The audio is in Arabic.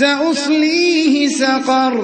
سأصليه سقر.